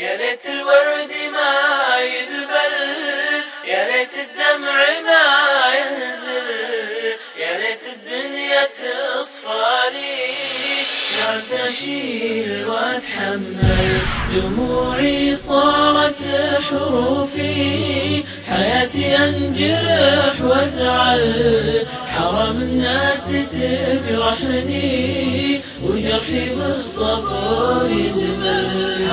يا ليت الورد ما يذبل يا ليت الدمع ما ينزل يا ليت الدنيا تصفى لي لا تشيل واتحمل دموعي صارت حروفي. حياتي انجرح وازعل حرام الناس تجرحني. وجرحي بالصبر يدمل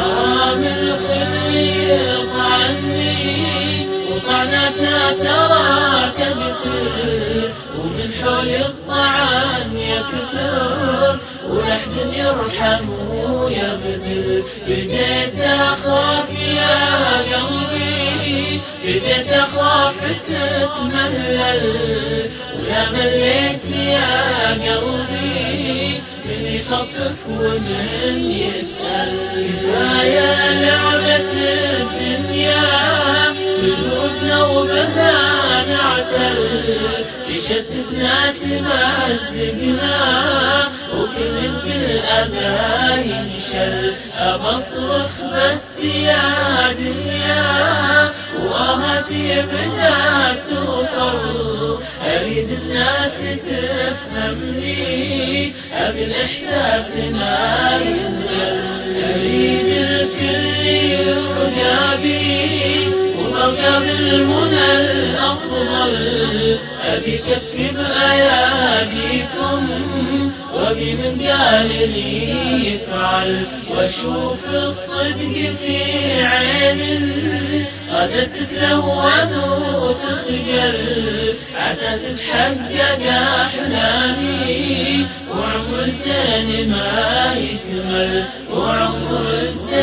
وطعنته ترى تقتل ومن حول الطعن يكثر ولحد يرحم ويبذل بديت أخاف يا قلبي بديت أخاف تتملل. ولا مليت يا قلبي من يخفف ومن يسأل. نعتل تشتتنا تمزقنا وكل بالأذى ينشل أبصرخ بس يا دنيا وآهاتي بدأت توصل أريد الناس تفهمني أبي الإحساس ما ينقل أريد الكل يرقى بي وبرقى بالمنى الأفضل. أبي كفي بأياديكم وبي من قال لي يفعل. واشوف الصدق في عين غدت تتلون وتخجل. عسى تتحقق أحلامي وعمر الزين ما يكمل وعمر الزين